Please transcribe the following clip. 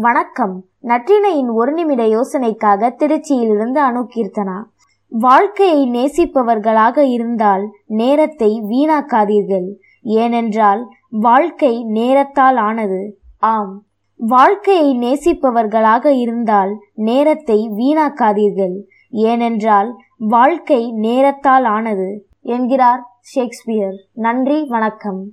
வணக்கம். நற்றினையின் ஒரு நிமிட யோசனைக்காக திருச்சியிலிருந்து அணுகீர்த்தனா வாழ்க்கையை நேசிப்பவர்களாக இருந்தால் நேரத்தை வீணாக்காதீர்கள். ஏனென்றால் வாழ்க்கை நேரத்தால் ஆனது. ஆம். வாழ்க்கையை நேசிப்பவர்களாக இருந்தால் நேரத்தை வீணாக்காதீர்கள். ஏனென்றால் வாழ்க்கை நேரத்தால் ஆனது. என்கிறார் ஷேக்ஸ்பியர். நன்றி வணக்கம்.